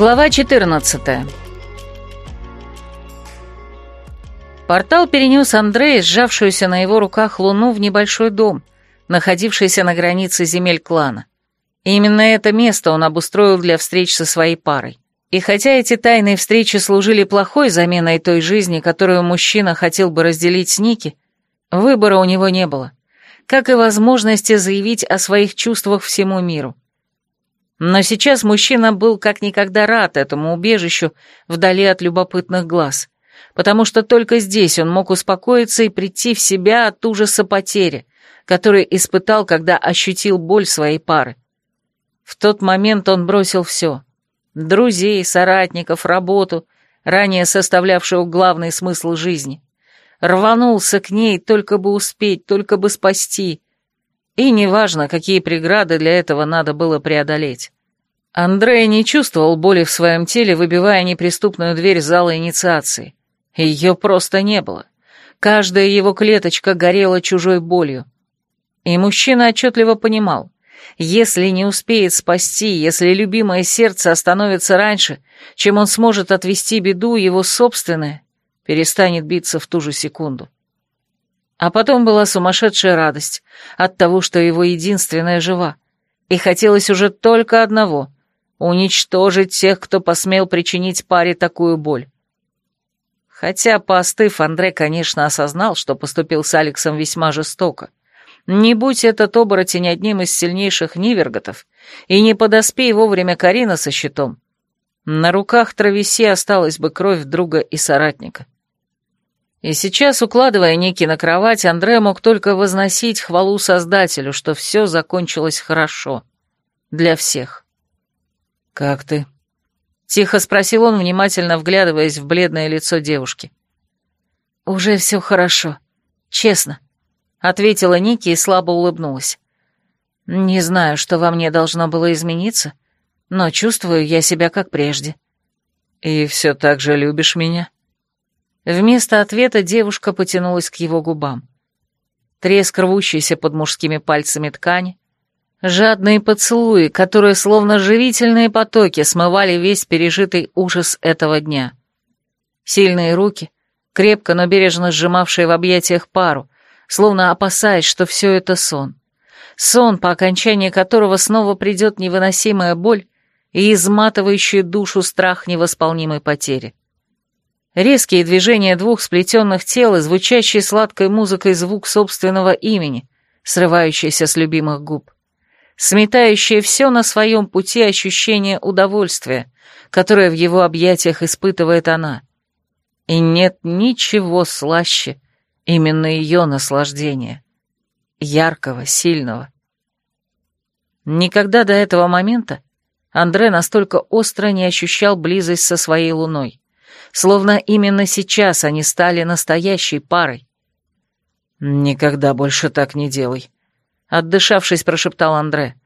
Глава 14 Портал перенес Андрея, сжавшуюся на его руках луну, в небольшой дом, находившийся на границе земель клана. И именно это место он обустроил для встреч со своей парой. И хотя эти тайные встречи служили плохой заменой той жизни, которую мужчина хотел бы разделить с Ники, выбора у него не было, как и возможности заявить о своих чувствах всему миру. Но сейчас мужчина был как никогда рад этому убежищу вдали от любопытных глаз, потому что только здесь он мог успокоиться и прийти в себя от ужаса потери, который испытал, когда ощутил боль своей пары. В тот момент он бросил все — друзей, соратников, работу, ранее составлявшую главный смысл жизни. Рванулся к ней, только бы успеть, только бы спасти — и неважно, какие преграды для этого надо было преодолеть. Андрей не чувствовал боли в своем теле, выбивая неприступную дверь зала инициации. Ее просто не было. Каждая его клеточка горела чужой болью. И мужчина отчетливо понимал, если не успеет спасти, если любимое сердце остановится раньше, чем он сможет отвести беду, его собственное перестанет биться в ту же секунду. А потом была сумасшедшая радость от того, что его единственная жива. И хотелось уже только одного — уничтожить тех, кто посмел причинить паре такую боль. Хотя, поостыв, Андре, конечно, осознал, что поступил с Алексом весьма жестоко. Не будь этот оборотень одним из сильнейших ниверготов, и не подоспей вовремя Карина со щитом, на руках Травеси осталась бы кровь друга и соратника. И сейчас, укладывая Ники на кровать, Андре мог только возносить хвалу Создателю, что все закончилось хорошо. Для всех. «Как ты?» — тихо спросил он, внимательно вглядываясь в бледное лицо девушки. «Уже все хорошо. Честно», — ответила Ники и слабо улыбнулась. «Не знаю, что во мне должно было измениться, но чувствую я себя как прежде». «И все так же любишь меня?» Вместо ответа девушка потянулась к его губам. Треск рвущейся под мужскими пальцами ткани, жадные поцелуи, которые словно живительные потоки смывали весь пережитый ужас этого дня. Сильные руки, крепко, но бережно сжимавшие в объятиях пару, словно опасаясь, что все это сон. Сон, по окончании которого снова придет невыносимая боль и изматывающий душу страх невосполнимой потери. Резкие движения двух сплетенных тел и звучащий сладкой музыкой звук собственного имени, срывающийся с любимых губ. Сметающее все на своем пути ощущение удовольствия, которое в его объятиях испытывает она. И нет ничего слаще именно ее наслаждения. Яркого, сильного. Никогда до этого момента Андре настолько остро не ощущал близость со своей луной словно именно сейчас они стали настоящей парой. «Никогда больше так не делай», — отдышавшись, прошептал Андре.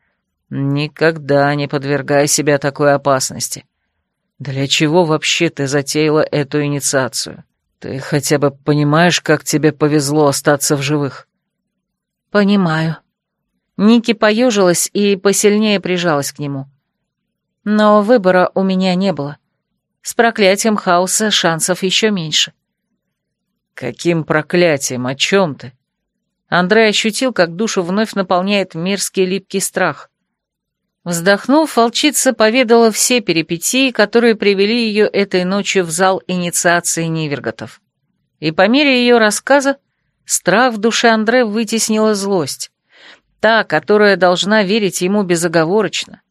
«Никогда не подвергай себя такой опасности. Для чего вообще ты затеяла эту инициацию? Ты хотя бы понимаешь, как тебе повезло остаться в живых?» «Понимаю». Ники поежилась и посильнее прижалась к нему. Но выбора у меня не было. С проклятием хаоса шансов еще меньше. «Каким проклятием? О чем ты?» Андрей ощутил, как душу вновь наполняет мерзкий липкий страх. Вздохнув, волчица поведала все перипетии, которые привели ее этой ночью в зал инициации Ниверготов. И по мере ее рассказа страх в душе Андре вытеснила злость. Та, которая должна верить ему безоговорочно,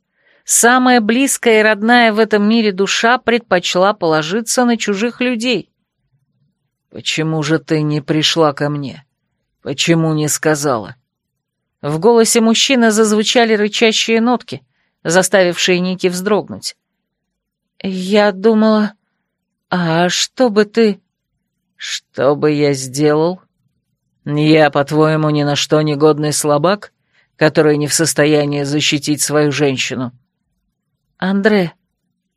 Самая близкая и родная в этом мире душа предпочла положиться на чужих людей. «Почему же ты не пришла ко мне? Почему не сказала?» В голосе мужчины зазвучали рычащие нотки, заставившие Ники вздрогнуть. «Я думала... А что бы ты...» «Что бы я сделал? Я, по-твоему, ни на что негодный слабак, который не в состоянии защитить свою женщину?» «Андре,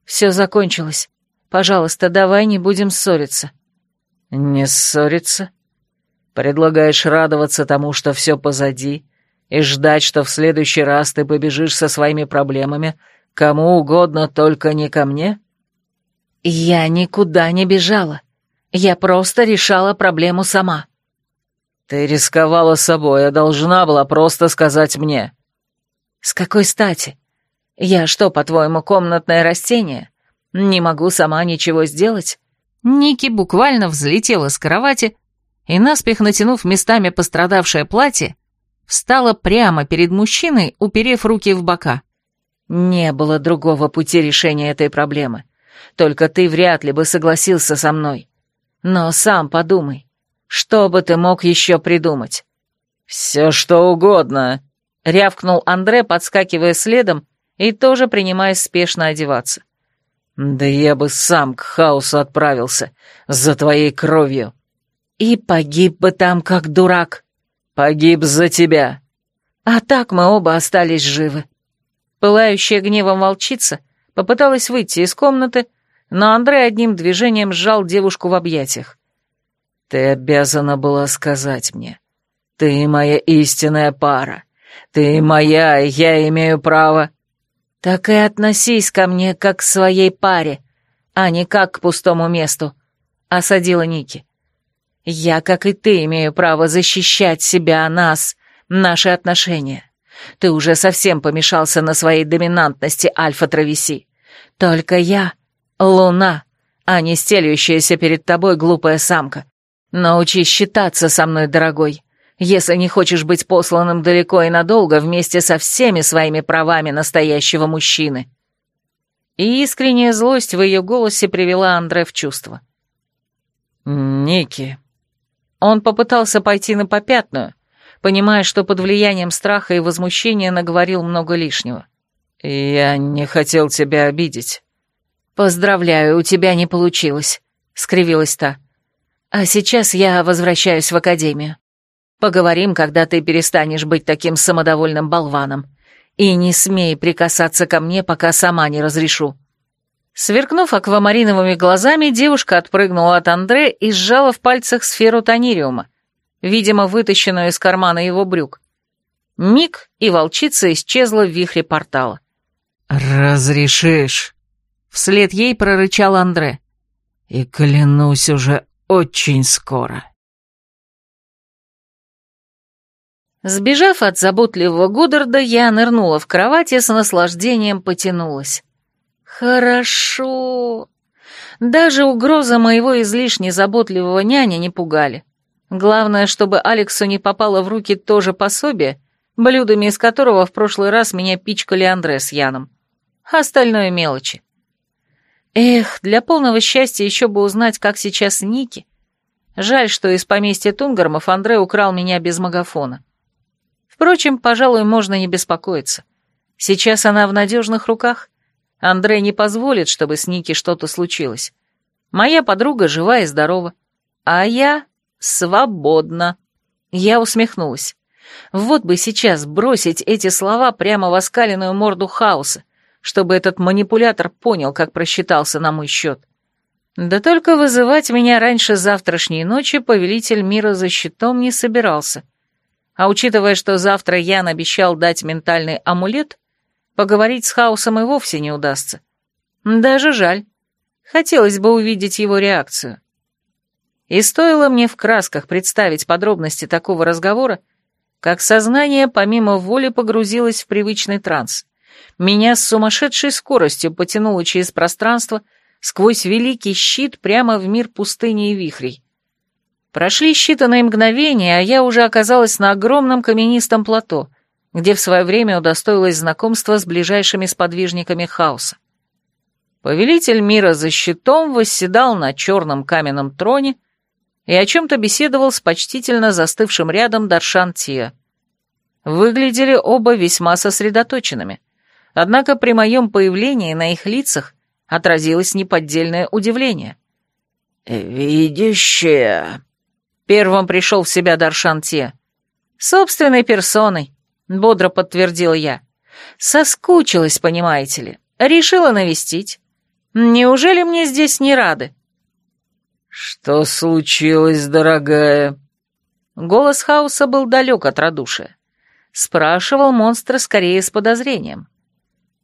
все закончилось. Пожалуйста, давай не будем ссориться». «Не ссориться? Предлагаешь радоваться тому, что все позади, и ждать, что в следующий раз ты побежишь со своими проблемами Кому угодно, только не ко мне?» «Я никуда не бежала. Я просто решала проблему сама». «Ты рисковала собой, а должна была просто сказать мне». «С какой стати? Я что, по-твоему, комнатное растение? Не могу сама ничего сделать?» Ники буквально взлетела с кровати и, наспех натянув местами пострадавшее платье, встала прямо перед мужчиной, уперев руки в бока. Не было другого пути решения этой проблемы. Только ты вряд ли бы согласился со мной. Но сам подумай, что бы ты мог еще придумать? «Все что угодно», — рявкнул Андре, подскакивая следом и тоже принимаясь спешно одеваться. «Да я бы сам к хаосу отправился, за твоей кровью». «И погиб бы там, как дурак». «Погиб за тебя». «А так мы оба остались живы». Пылающая гневом волчица попыталась выйти из комнаты, но Андрей одним движением сжал девушку в объятиях. «Ты обязана была сказать мне. Ты моя истинная пара. Ты моя, и я имею право...» «Так и относись ко мне как к своей паре, а не как к пустому месту», — осадила Ники. «Я, как и ты, имею право защищать себя, нас, наши отношения. Ты уже совсем помешался на своей доминантности, Альфа-Травеси. Только я — луна, а не стелющаяся перед тобой глупая самка. Научись считаться со мной, дорогой если не хочешь быть посланным далеко и надолго вместе со всеми своими правами настоящего мужчины». И искренняя злость в ее голосе привела Андре в чувство. «Ники». Он попытался пойти на попятную, понимая, что под влиянием страха и возмущения наговорил много лишнего. «Я не хотел тебя обидеть». «Поздравляю, у тебя не получилось», — скривилась та. «А сейчас я возвращаюсь в академию. Поговорим, когда ты перестанешь быть таким самодовольным болваном. И не смей прикасаться ко мне, пока сама не разрешу». Сверкнув аквамариновыми глазами, девушка отпрыгнула от Андре и сжала в пальцах сферу тонириума, видимо, вытащенную из кармана его брюк. Миг, и волчица исчезла в вихре портала. «Разрешишь?» Вслед ей прорычал Андре. «И клянусь уже очень скоро». Сбежав от заботливого Гуддарда, я нырнула в кровать и с наслаждением потянулась. Хорошо. Даже угроза моего излишне заботливого няня не пугали. Главное, чтобы Алексу не попало в руки то же пособие, блюдами из которого в прошлый раз меня пичкали Андре с Яном. Остальное мелочи. Эх, для полного счастья еще бы узнать, как сейчас Ники. Жаль, что из поместья Тунгармов Андре украл меня без магафона. Впрочем, пожалуй, можно не беспокоиться. Сейчас она в надежных руках. Андрей не позволит, чтобы с Ники что-то случилось. Моя подруга жива и здорова. А я свободна. Я усмехнулась. Вот бы сейчас бросить эти слова прямо в оскаленную морду хаоса, чтобы этот манипулятор понял, как просчитался на мой счет. Да только вызывать меня раньше завтрашней ночи повелитель мира за щитом не собирался. — а учитывая, что завтра Ян обещал дать ментальный амулет, поговорить с Хаосом и вовсе не удастся. Даже жаль. Хотелось бы увидеть его реакцию. И стоило мне в красках представить подробности такого разговора, как сознание помимо воли погрузилось в привычный транс. Меня с сумасшедшей скоростью потянуло через пространство сквозь великий щит прямо в мир пустыни и вихрей. Прошли считанные мгновения, а я уже оказалась на огромном каменистом плато, где в свое время удостоилась знакомства с ближайшими сподвижниками хаоса. Повелитель мира за щитом восседал на черном каменном троне и о чем-то беседовал с почтительно застывшим рядом Даршан Тия. Выглядели оба весьма сосредоточенными, однако при моем появлении на их лицах отразилось неподдельное удивление. «Видящая», Первым пришел в себя Даршан Те. «Собственной персоной», — бодро подтвердил я. «Соскучилась, понимаете ли. Решила навестить. Неужели мне здесь не рады?» «Что случилось, дорогая?» Голос хаоса был далек от радушия. Спрашивал монстра скорее с подозрением.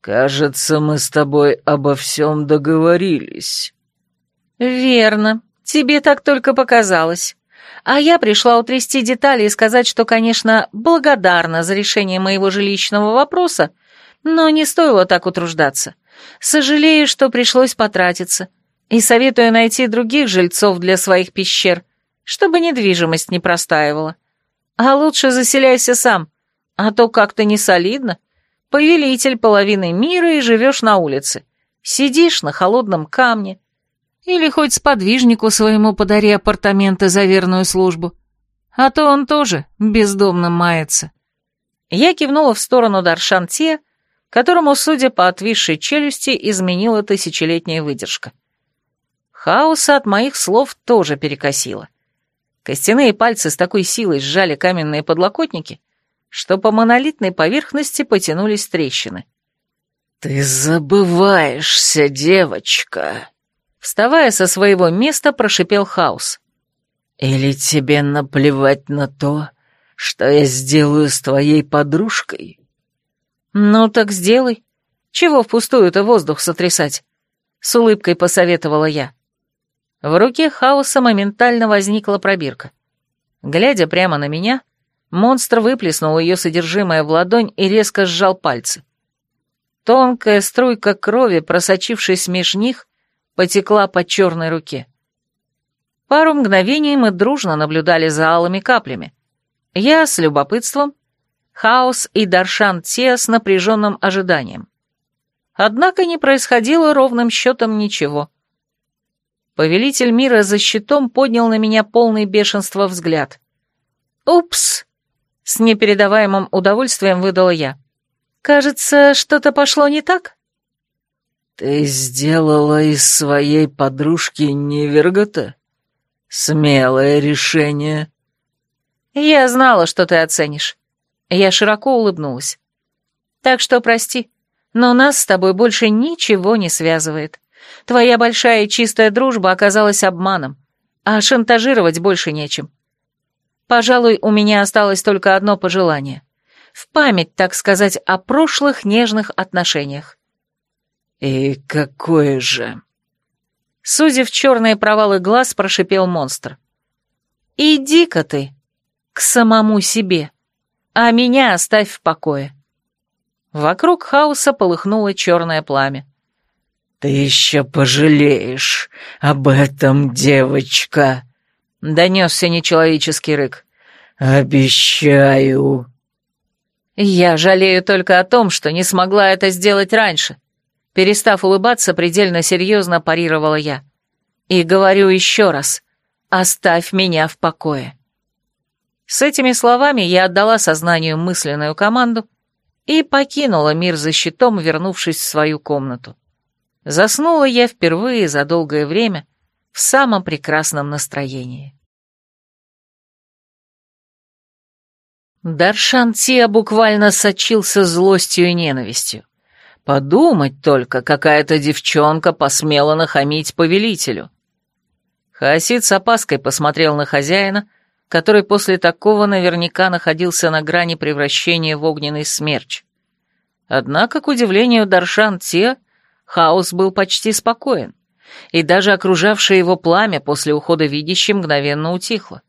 Кажется, мы с тобой обо всем договорились. Верно. Тебе так только показалось. А я пришла утрясти детали и сказать, что, конечно, благодарна за решение моего жилищного вопроса, но не стоило так утруждаться. Сожалею, что пришлось потратиться, и советую найти других жильцов для своих пещер, чтобы недвижимость не простаивала. А лучше заселяйся сам, а то как-то не солидно. Повелитель половины мира и живешь на улице. Сидишь на холодном камне. Или хоть сподвижнику своему подари апартаменты за верную службу. А то он тоже бездомным мается. Я кивнула в сторону Даршантия, которому, судя по отвисшей челюсти, изменила тысячелетняя выдержка. Хаоса от моих слов тоже перекосило. Костяные пальцы с такой силой сжали каменные подлокотники, что по монолитной поверхности потянулись трещины. «Ты забываешься, девочка!» Вставая со своего места, прошипел Хаус. «Или тебе наплевать на то, что я сделаю с твоей подружкой?» «Ну так сделай. Чего впустую-то воздух сотрясать?» С улыбкой посоветовала я. В руке Хаоса моментально возникла пробирка. Глядя прямо на меня, Монстр выплеснул ее содержимое в ладонь и резко сжал пальцы. Тонкая струйка крови, просочившись меж них, потекла по черной руке. Пару мгновений мы дружно наблюдали за алыми каплями. Я с любопытством, Хаос и Даршан Те с напряженным ожиданием. Однако не происходило ровным счетом ничего. Повелитель мира за щитом поднял на меня полный бешенства взгляд. «Упс!» С непередаваемым удовольствием выдала я. «Кажется, что-то пошло не так?» «Ты сделала из своей подружки Невергота? Смелое решение». «Я знала, что ты оценишь». Я широко улыбнулась. «Так что прости, но нас с тобой больше ничего не связывает. Твоя большая и чистая дружба оказалась обманом, а шантажировать больше нечем. Пожалуй, у меня осталось только одно пожелание. В память, так сказать, о прошлых нежных отношениях. «И какое же?» Судя в черные провалы глаз, прошипел монстр. «Иди-ка ты к самому себе, а меня оставь в покое». Вокруг хаоса полыхнуло черное пламя. «Ты еще пожалеешь об этом, девочка!» Донесся нечеловеческий рык. «Обещаю». Я жалею только о том, что не смогла это сделать раньше. Перестав улыбаться, предельно серьезно парировала я. И говорю еще раз, оставь меня в покое. С этими словами я отдала сознанию мысленную команду и покинула мир за щитом, вернувшись в свою комнату. Заснула я впервые за долгое время, в самом прекрасном настроении. Даршан Тия буквально сочился злостью и ненавистью. Подумать только, какая-то девчонка посмела нахамить повелителю. Хаосид с опаской посмотрел на хозяина, который после такого наверняка находился на грани превращения в огненный смерч. Однако, к удивлению Даршан Тия, хаос был почти спокоен и даже окружавшее его пламя после ухода видящей мгновенно утихло.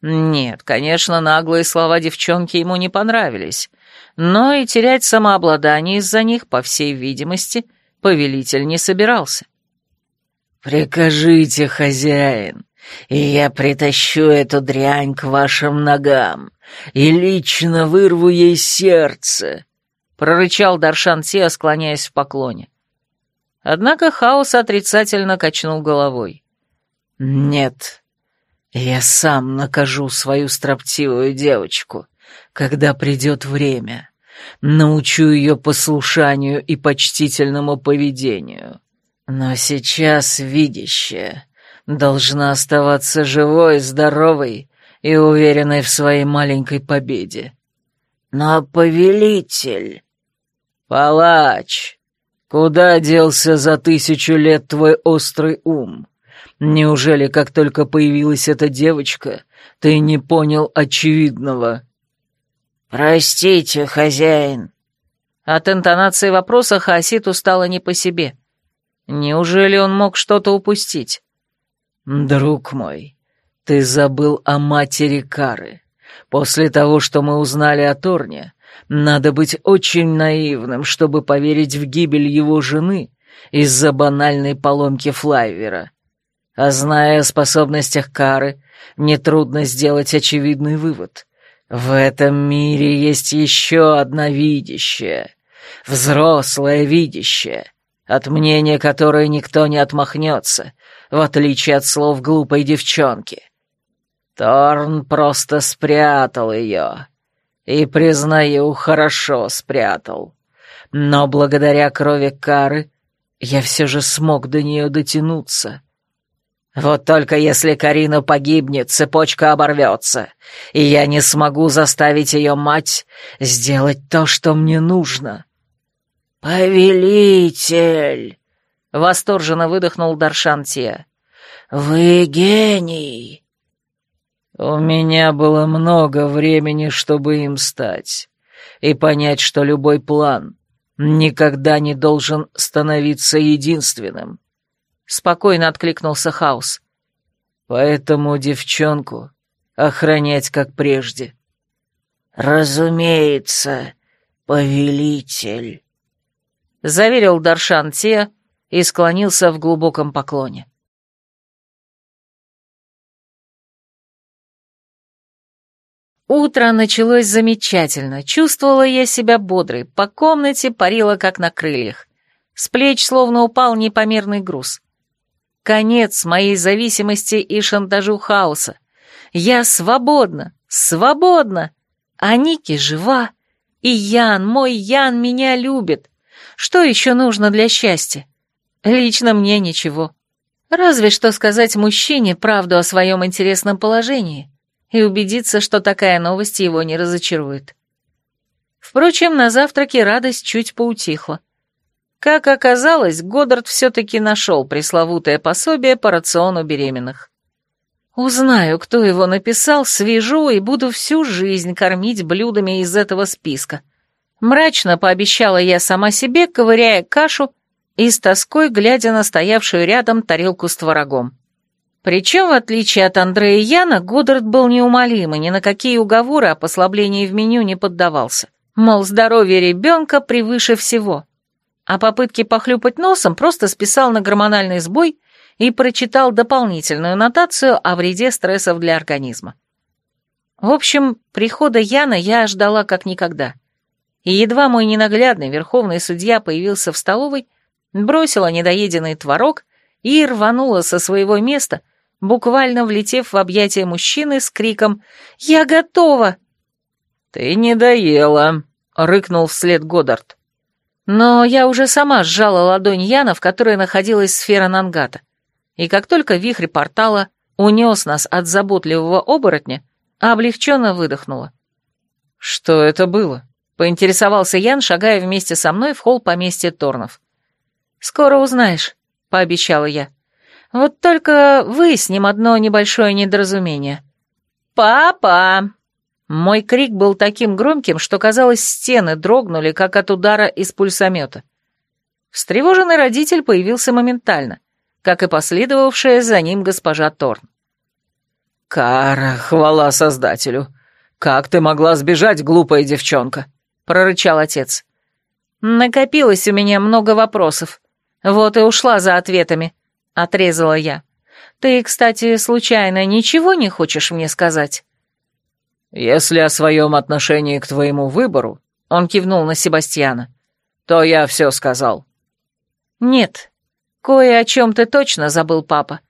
Нет, конечно, наглые слова девчонки ему не понравились, но и терять самообладание из-за них, по всей видимости, повелитель не собирался. «Прикажите, хозяин, и я притащу эту дрянь к вашим ногам и лично вырву ей сердце», — прорычал Даршан Сия, склоняясь в поклоне. Однако Хаос отрицательно качнул головой. «Нет, я сам накажу свою строптивую девочку, когда придет время. Научу ее послушанию и почтительному поведению. Но сейчас видящая должна оставаться живой, здоровой и уверенной в своей маленькой победе. Но повелитель... Палач, Куда делся за тысячу лет твой острый ум? Неужели, как только появилась эта девочка, ты не понял очевидного? Простите, хозяин. От интонации вопроса Хаоситу стало не по себе. Неужели он мог что-то упустить? «Друг мой, ты забыл о матери Кары. После того, что мы узнали о Торне, надо быть очень наивным, чтобы поверить в гибель его жены из-за банальной поломки флайвера. А зная о способностях Кары, нетрудно сделать очевидный вывод. В этом мире есть еще одна видящая, взрослая видящая, от мнения которой никто не отмахнется, в отличие от слов глупой девчонки. Торн просто спрятал ее. И, признаю, хорошо спрятал. Но благодаря крови Кары я все же смог до нее дотянуться. Вот только если Карина погибнет, цепочка оборвется, и я не смогу заставить ее мать сделать то, что мне нужно. «Повелитель!» — восторженно выдохнул Даршан Тия. «Вы гений!» «У меня было много времени, чтобы им стать, и понять, что любой план никогда не должен становиться единственным», — спокойно откликнулся Хаус. «Поэтому девчонку охранять как прежде». «Разумеется, повелитель», — заверил Даршан Те и склонился в глубоком поклоне. Утро началось замечательно, чувствовала я себя бодрой, по комнате парила как на крыльях. С плеч словно упал непомерный груз. Конец моей зависимости и шантажу хаоса. Я свободна, свободна. А Ники жива. И Ян, мой Ян меня любит. Что еще нужно для счастья? Лично мне ничего. Разве что сказать мужчине правду о своем интересном положении и убедиться, что такая новость его не разочарует. Впрочем, на завтраке радость чуть поутихла. Как оказалось, Годдард все-таки нашел пресловутое пособие по рациону беременных. Узнаю, кто его написал, свяжу и буду всю жизнь кормить блюдами из этого списка. Мрачно пообещала я сама себе, ковыряя кашу и с тоской глядя на стоявшую рядом тарелку с творогом. Причем, в отличие от Андрея Яна, Годдард был неумолим и ни на какие уговоры о послаблении в меню не поддавался. Мол, здоровье ребенка превыше всего а попытки похлюпать носом просто списал на гормональный сбой и прочитал дополнительную нотацию о вреде стрессов для организма. В общем, прихода Яна я ждала как никогда. И едва мой ненаглядный верховный судья появился в столовой, бросила недоеденный творог и рванула со своего места, буквально влетев в объятия мужчины с криком «Я готова!» «Ты не доела!» — рыкнул вслед Годдард. Но я уже сама сжала ладонь Яна, в которой находилась сфера Нангата. И как только вихрь портала унес нас от заботливого оборотня, облегченно выдохнула. «Что это было?» — поинтересовался Ян, шагая вместе со мной в холл поместья Торнов. «Скоро узнаешь», — пообещала я. «Вот только выясним одно небольшое недоразумение». «Папа!» Мой крик был таким громким, что, казалось, стены дрогнули, как от удара из пульсомета. Встревоженный родитель появился моментально, как и последовавшая за ним госпожа Торн. «Кара, хвала Создателю! Как ты могла сбежать, глупая девчонка?» — прорычал отец. «Накопилось у меня много вопросов. Вот и ушла за ответами», — отрезала я. «Ты, кстати, случайно ничего не хочешь мне сказать?» «Если о своем отношении к твоему выбору», — он кивнул на Себастьяна, — «то я все сказал». «Нет, кое о чем ты точно забыл, папа.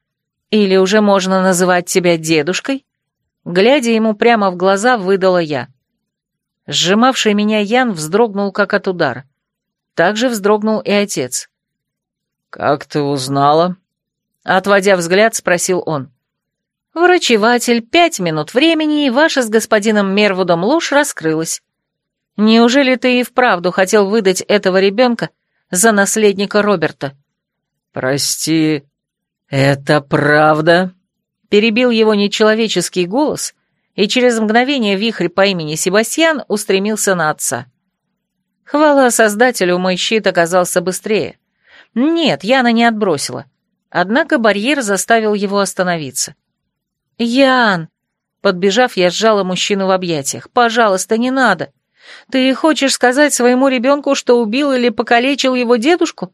Или уже можно называть тебя дедушкой?» Глядя ему прямо в глаза, выдала я. Сжимавший меня Ян вздрогнул, как от удара. Также вздрогнул и отец. «Как ты узнала?» Отводя взгляд, спросил он. «Врачеватель, пять минут времени, и ваша с господином Мервудом ложь раскрылась. Неужели ты и вправду хотел выдать этого ребенка за наследника Роберта?» «Прости, это правда?» Перебил его нечеловеческий голос, и через мгновение вихрь по имени Себастьян устремился на отца. Хвала создателю, мой щит оказался быстрее. Нет, Яна не отбросила. Однако барьер заставил его остановиться. «Ян!» Подбежав, я сжала мужчину в объятиях. «Пожалуйста, не надо. Ты хочешь сказать своему ребенку, что убил или покалечил его дедушку?»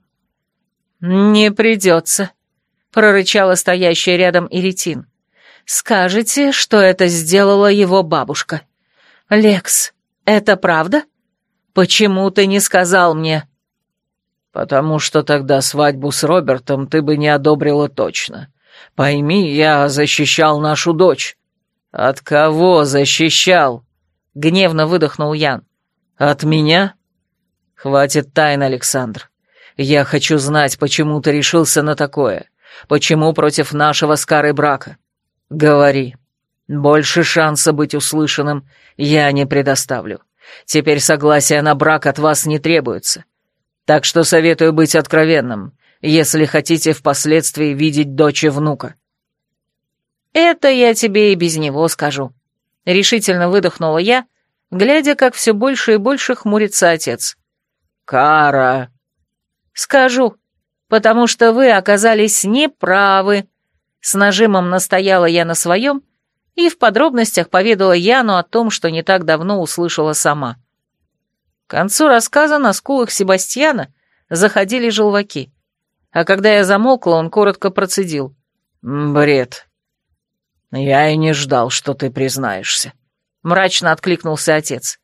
«Не придется», — прорычала стоящая рядом Иритин. «Скажете, что это сделала его бабушка. Лекс, это правда? Почему ты не сказал мне?» «Потому что тогда свадьбу с Робертом ты бы не одобрила точно. Пойми, я защищал нашу дочь». «От кого защищал?» — гневно выдохнул Ян. «От меня?» «Хватит тайн, Александр. Я хочу знать, почему ты решился на такое. Почему против нашего с Карой брака? Говори. Больше шанса быть услышанным я не предоставлю. Теперь согласия на брак от вас не требуется. Так что советую быть откровенным, если хотите впоследствии видеть дочь и внука». «Это я тебе и без него скажу», — решительно выдохнула я, глядя, как все больше и больше хмурится отец. «Кара!» «Скажу, потому что вы оказались неправы», — с нажимом настояла я на своем и в подробностях поведала Яну о том, что не так давно услышала сама. К концу рассказа на скулах Себастьяна заходили желваки. А когда я замолкла, он коротко процедил. «Бред. Я и не ждал, что ты признаешься», — мрачно откликнулся отец.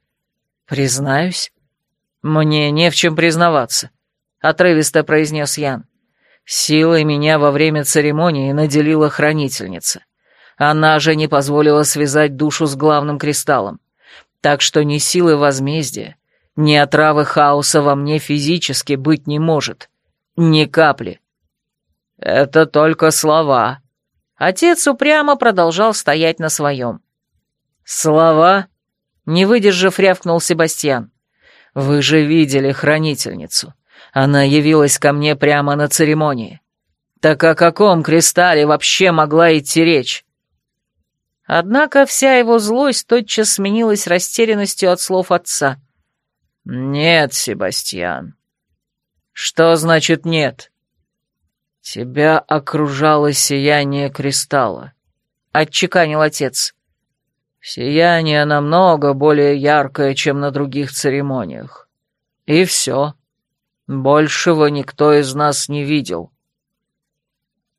«Признаюсь? Мне не в чем признаваться», — отрывисто произнес Ян. «Силой меня во время церемонии наделила хранительница. Она же не позволила связать душу с главным кристаллом. Так что ни силы возмездия, ни отравы хаоса во мне физически быть не может. Ни капли. Это только слова. Отец упрямо продолжал стоять на своем. Слова? Не выдержав, рявкнул Себастьян. Вы же видели хранительницу. Она явилась ко мне прямо на церемонии. Так о каком кристалле вообще могла идти речь? Однако вся его злость тотчас сменилась растерянностью от слов отца. «Нет, Себастьян». «Что значит нет?» «Тебя окружало сияние кристалла», — отчеканил отец. «Сияние намного более яркое, чем на других церемониях. И все. Большего никто из нас не видел».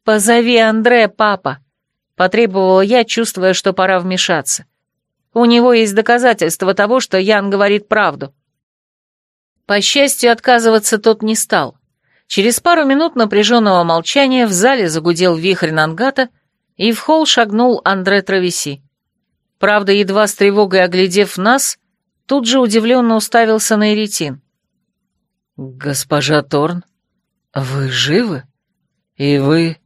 «Позови Андре, папа», — потребовала я, чувствуя, что пора вмешаться. «У него есть доказательства того, что Ян говорит правду». По счастью, отказываться тот не стал. Через пару минут напряженного молчания в зале загудел вихрь Нангата, и в холл шагнул Андре Травеси. Правда, едва с тревогой оглядев нас, тут же удивленно уставился на Эритин. «Госпожа Торн, вы живы? И вы...»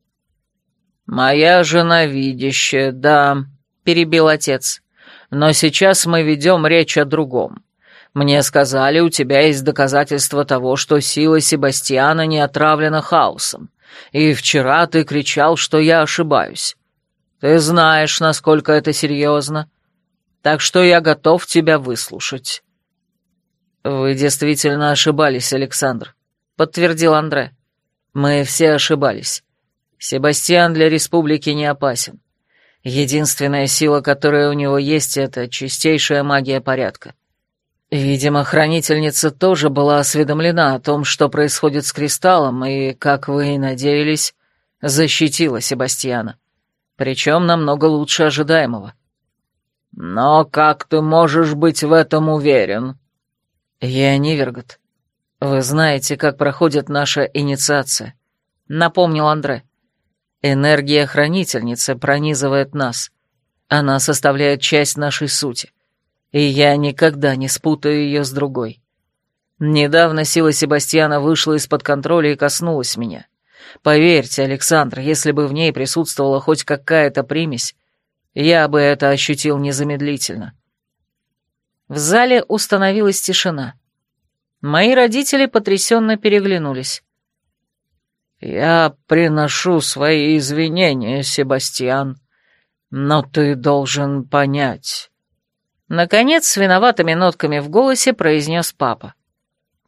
«Моя жена видящая, да», — перебил отец. «Но сейчас мы ведем речь о другом. Мне сказали, у тебя есть доказательства того, что сила Себастьяна не отравлена хаосом. И вчера ты кричал, что я ошибаюсь. Ты знаешь, насколько это серьезно. Так что я готов тебя выслушать». «Вы действительно ошибались, Александр», — подтвердил Андре. «Мы все ошибались. Себастьян для республики не опасен. Единственная сила, которая у него есть, — это чистейшая магия порядка. Видимо, хранительница тоже была осведомлена о том, что происходит с кристаллом, и, как вы и надеялись, защитила Себастьяна. Причем намного лучше ожидаемого. «Но как ты можешь быть в этом уверен?» «Я Нивергот. Вы знаете, как проходит наша инициация», — напомнил Андре. «Энергия хранительницы пронизывает нас. Она составляет часть нашей сути и я никогда не спутаю ее с другой. Недавно сила Себастьяна вышла из-под контроля и коснулась меня. Поверьте, Александр, если бы в ней присутствовала хоть какая-то примесь, я бы это ощутил незамедлительно. В зале установилась тишина. Мои родители потрясенно переглянулись. «Я приношу свои извинения, Себастьян, но ты должен понять...» Наконец, с виноватыми нотками в голосе произнес папа.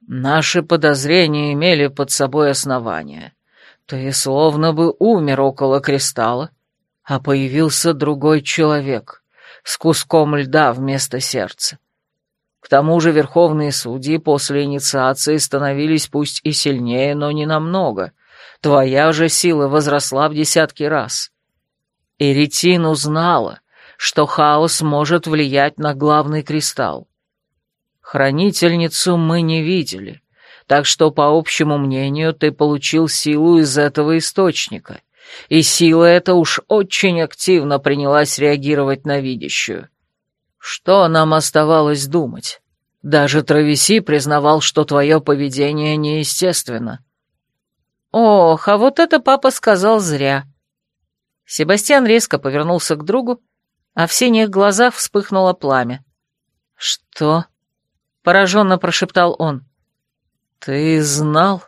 Наши подозрения имели под собой основания. Ты словно бы умер около кристалла, а появился другой человек с куском льда вместо сердца. К тому же верховные судьи после инициации становились пусть и сильнее, но не намного. Твоя же сила возросла в десятки раз. Эритин узнала, что хаос может влиять на главный кристалл. Хранительницу мы не видели, так что, по общему мнению, ты получил силу из этого источника, и сила эта уж очень активно принялась реагировать на видящую. Что нам оставалось думать? Даже Травеси признавал, что твое поведение неестественно. Ох, а вот это папа сказал зря. Себастьян резко повернулся к другу, а в синих глазах вспыхнуло пламя. «Что?» — пораженно прошептал он. «Ты знал?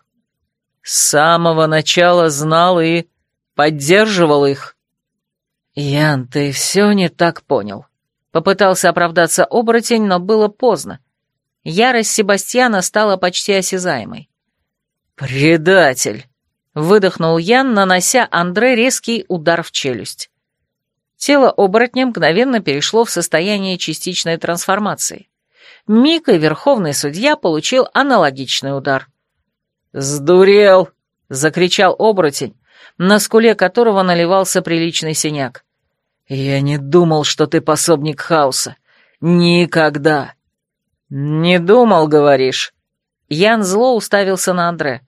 С самого начала знал и поддерживал их?» «Ян, ты все не так понял». Попытался оправдаться оборотень, но было поздно. Ярость Себастьяна стала почти осязаемой. «Предатель!» — выдохнул Ян, нанося Андре резкий удар в челюсть. Тело оборотня мгновенно перешло в состояние частичной трансформации. Миг и верховный судья получил аналогичный удар. «Сдурел!» — закричал оборотень, на скуле которого наливался приличный синяк. «Я не думал, что ты пособник хаоса. Никогда!» «Не думал, говоришь?» Ян зло уставился на Андре.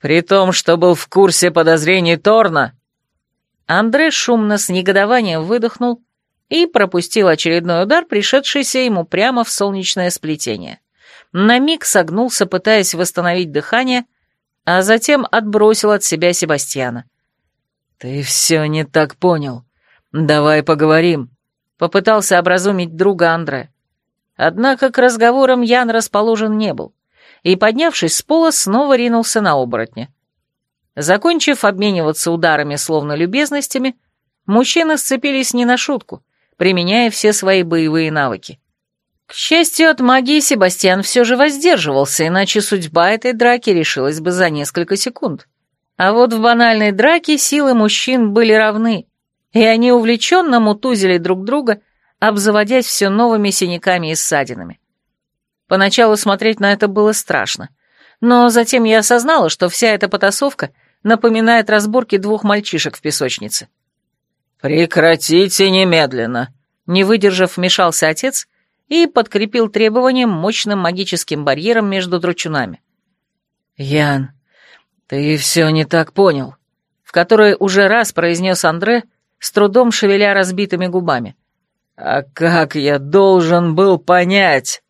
«При том, что был в курсе подозрений Торна?» Андре шумно с негодованием выдохнул и пропустил очередной удар, пришедшийся ему прямо в солнечное сплетение. На миг согнулся, пытаясь восстановить дыхание, а затем отбросил от себя Себастьяна. «Ты все не так понял. Давай поговорим», — попытался образумить друга Андре. Однако к разговорам Ян расположен не был, и, поднявшись с пола, снова ринулся на оборотня. Закончив обмениваться ударами, словно любезностями, мужчины сцепились не на шутку, применяя все свои боевые навыки. К счастью, от магии Себастьян все же воздерживался, иначе судьба этой драки решилась бы за несколько секунд. А вот в банальной драке силы мужчин были равны, и они увлеченно мутузили друг друга, обзаводясь все новыми синяками и ссадинами. Поначалу смотреть на это было страшно, но затем я осознала, что вся эта потасовка напоминает разборки двух мальчишек в песочнице. «Прекратите немедленно!» Не выдержав, вмешался отец и подкрепил требованием мощным магическим барьером между дручунами. «Ян, ты все не так понял», — в который уже раз произнес Андре, с трудом шевеля разбитыми губами. «А как я должен был понять?»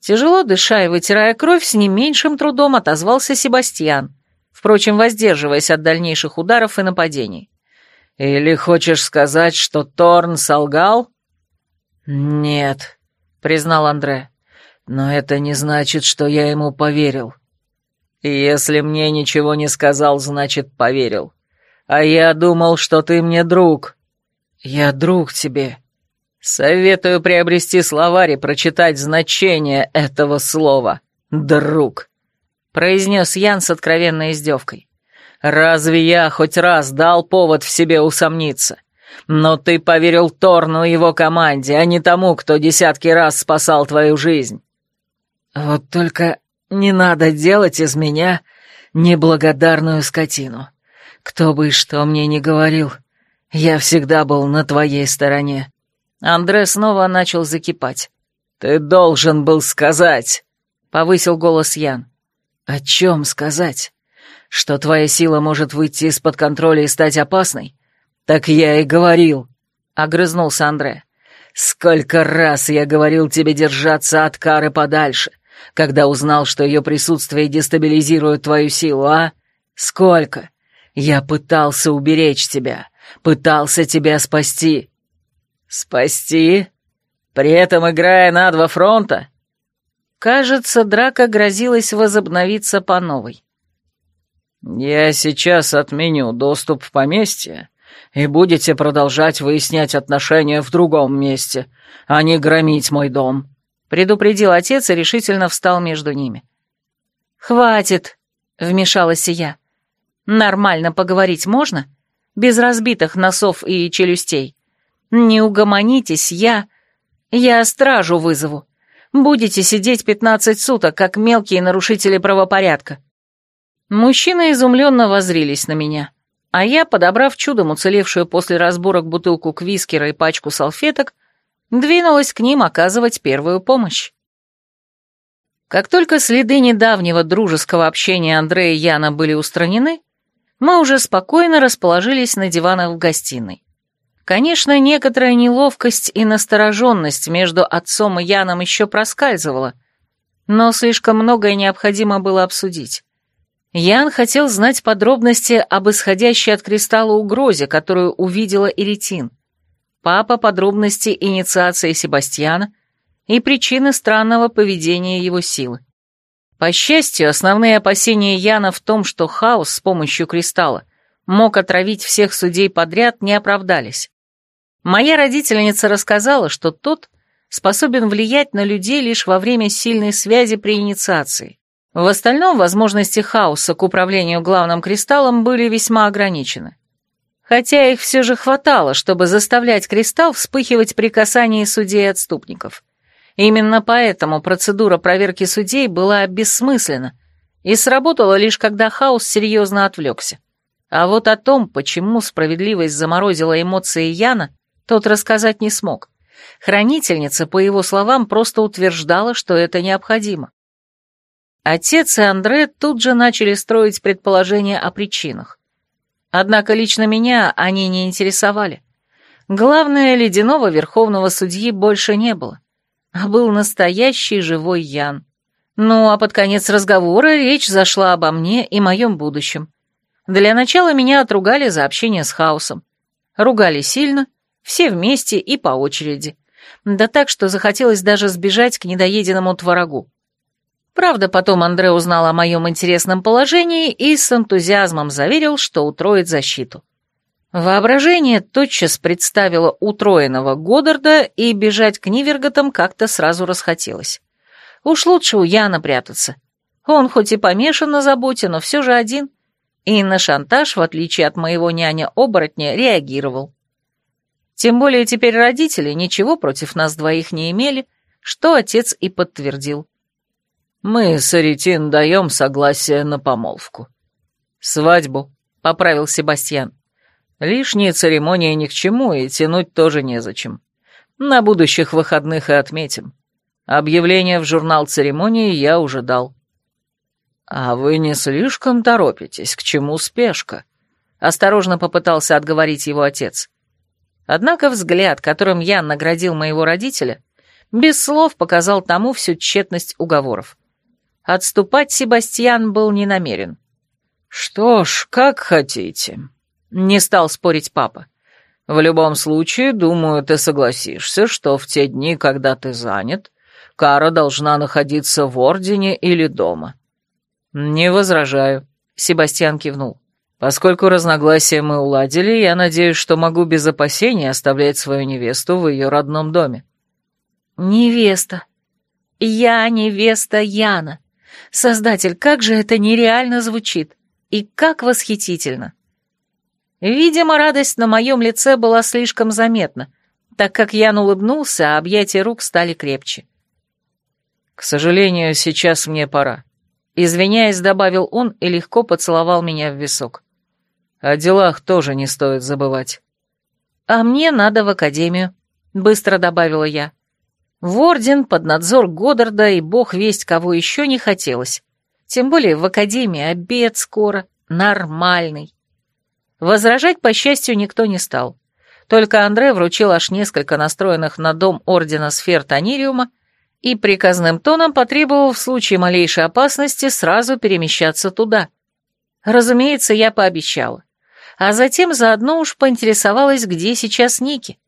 Тяжело дыша и вытирая кровь, с не меньшим трудом отозвался Себастьян, впрочем, воздерживаясь от дальнейших ударов и нападений. «Или хочешь сказать, что Торн солгал?» «Нет», — признал Андре, — «но это не значит, что я ему поверил». «Если мне ничего не сказал, значит, поверил. А я думал, что ты мне друг». «Я друг тебе», Советую приобрести словарь и прочитать значение этого слова «друг», — произнес Ян с откровенной издевкой. «Разве я хоть раз дал повод в себе усомниться? Но ты поверил Торну и его команде, а не тому, кто десятки раз спасал твою жизнь». «Вот только не надо делать из меня неблагодарную скотину. Кто бы что мне ни говорил, я всегда был на твоей стороне». Андре снова начал закипать. «Ты должен был сказать!» — повысил голос Ян. «О чем сказать? Что твоя сила может выйти из-под контроля и стать опасной? Так я и говорил!» — огрызнулся Андре. «Сколько раз я говорил тебе держаться от кары подальше, когда узнал, что ее присутствие дестабилизирует твою силу, а? Сколько? Я пытался уберечь тебя, пытался тебя спасти, «Спасти? При этом играя на два фронта?» Кажется, драка грозилась возобновиться по новой. «Я сейчас отменю доступ в поместье, и будете продолжать выяснять отношения в другом месте, а не громить мой дом», — предупредил отец и решительно встал между ними. «Хватит», — вмешалась я. «Нормально поговорить можно? Без разбитых носов и челюстей. Не угомонитесь, я... Я стражу вызову. Будете сидеть пятнадцать суток, как мелкие нарушители правопорядка». Мужчины изумленно возрились на меня, а я, подобрав чудом уцелевшую после разборок бутылку квискера и пачку салфеток, двинулась к ним оказывать первую помощь. Как только следы недавнего дружеского общения Андрея и Яна были устранены, мы уже спокойно расположились на диванах в гостиной. Конечно, некоторая неловкость и настороженность между отцом и Яном еще проскальзывала, но слишком многое необходимо было обсудить. Ян хотел знать подробности об исходящей от кристалла угрозе, которую увидела Иритин. Папа подробности инициации Себастьяна и причины странного поведения его силы. По счастью, основные опасения Яна в том, что хаос с помощью кристалла мог отравить всех судей подряд, не оправдались. Моя родительница рассказала, что тот способен влиять на людей лишь во время сильной связи при инициации. В остальном возможности хаоса к управлению главным кристаллом были весьма ограничены. Хотя их все же хватало, чтобы заставлять кристалл вспыхивать при касании судей отступников. Именно поэтому процедура проверки судей была бессмысленна и сработала лишь когда хаос серьезно отвлекся. А вот о том, почему справедливость заморозила эмоции Яна, тот рассказать не смог. Хранительница, по его словам, просто утверждала, что это необходимо. Отец и Андре тут же начали строить предположения о причинах. Однако лично меня они не интересовали. Главное, ледяного верховного судьи больше не было а был настоящий живой Ян. Ну, а под конец разговора речь зашла обо мне и моем будущем. Для начала меня отругали за общение с хаосом. Ругали сильно, все вместе и по очереди. Да так, что захотелось даже сбежать к недоеденному творогу. Правда, потом Андре узнал о моем интересном положении и с энтузиазмом заверил, что утроит защиту. Воображение тотчас представило утроенного Годдарда, и бежать к Ниверготам как-то сразу расхотелось. Уж лучше у Яна прятаться. Он хоть и помешан на заботе, но все же один. И на шантаж, в отличие от моего няня-оборотня, реагировал. Тем более теперь родители ничего против нас двоих не имели, что отец и подтвердил. «Мы с Аритин даем согласие на помолвку». «Свадьбу», — поправил Себастьян. Лишние церемонии ни к чему, и тянуть тоже незачем. На будущих выходных и отметим. Объявление в журнал церемонии я уже дал. А вы не слишком торопитесь, к чему спешка? Осторожно попытался отговорить его отец. Однако взгляд, которым я наградил моего родителя, без слов показал тому всю тщетность уговоров. Отступать Себастьян был не намерен. «Что ж, как хотите», не стал спорить папа. В любом случае, думаю, ты согласишься, что в те дни, когда ты занят, Кара должна находиться в Ордене или дома. Не возражаю, Себастьян кивнул. Поскольку разногласия мы уладили, я надеюсь, что могу без опасений оставлять свою невесту в ее родном доме. Невеста. Я невеста Яна. Создатель, как же это нереально звучит. И как восхитительно. Видимо, радость на моем лице была слишком заметна, так как Ян улыбнулся, а объятия рук стали крепче. «К сожалению, сейчас мне пора», — извиняясь, добавил он и легко поцеловал меня в висок. «О делах тоже не стоит забывать». «А мне надо в академию», — быстро добавила я. В орден под надзор Годдарда и бог весть кого еще не хотелось. Тем более в академии обед скоро, нормальный. Возражать, по счастью, никто не стал. Только Андре вручил аж несколько настроенных на дом Ордена сфер Танириума и приказным тоном потребовал в случае малейшей опасности сразу перемещаться туда. Разумеется, я пообещала. А затем заодно уж поинтересовалась, где сейчас Ники.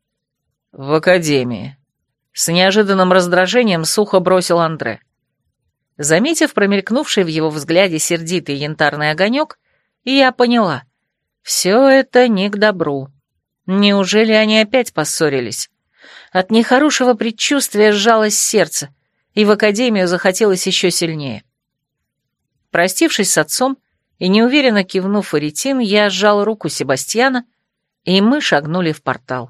«В академии». С неожиданным раздражением сухо бросил Андре. Заметив промелькнувший в его взгляде сердитый янтарный огонек, я поняла — все это не к добру. Неужели они опять поссорились? От нехорошего предчувствия сжалось сердце, и в академию захотелось еще сильнее. Простившись с отцом и неуверенно кивнув Аретин, я сжал руку Себастьяна, и мы шагнули в портал.